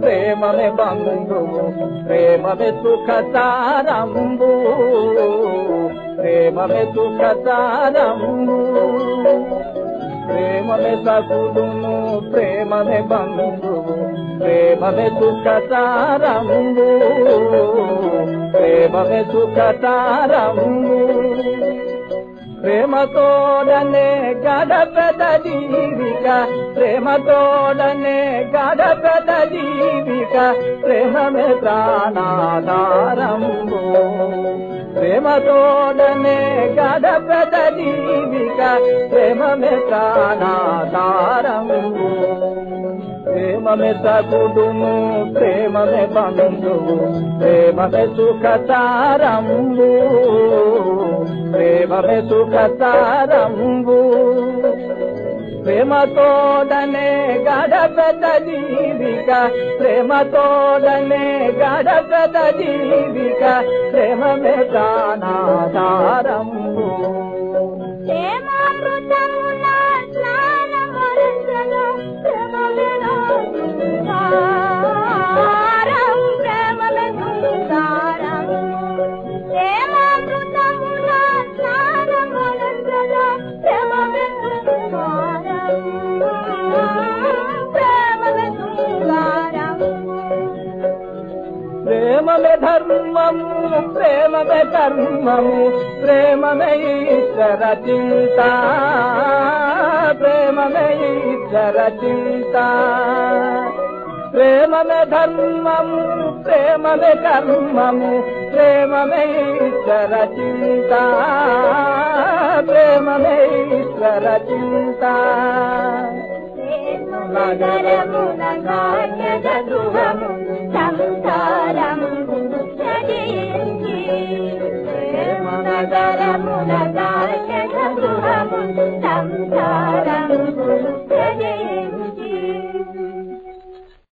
ప్రేమమే బంధువు ప్రేమమే సుఖ సారంబు ప్రేమమే సుఖ సారంబు ప్రేమమే సగుడును ప్రేమమే బంధువు ప్రేమమే సుఖ సారంబు ప్రేమమే సుఖ సారంబు ప్రేమతోడనే గడపెద జీవిక ప్రేమతోడనే గడపెద జీవిక ప్రేమమే ప్రాణాధారము ప్రేమతోడనే గడపెద జీవిక ప్రేమమే ప్రాణాధారము. ప్రేమమే సగుడును ప్రేమమే బంధువు ప్రేమమే సుఖతారంబు ప్రేమమే సుఖతారంబు ప్రేమతోడనే గడపెద జీవిక ప్రేమతోడనే గడపెద జీవిక ప్రేమమే ప్రాణాధారంబు ప్రేమమే ధర్మము ప్రేమమే ధర్మము ప్రేమమే ఈశ్వర చింత. ప్రేమమే ఈశ్వర చింత. ప్రేమమే ధర్మము ప్రేమమే కర్మము ప్రేమమే ఈశ్వర చింత. ప్రేమమే ఈశ్వర చింత. నగరము నాట్యద గృహము సంసారముల దాశ గృహము సంసారము. ప్రజయ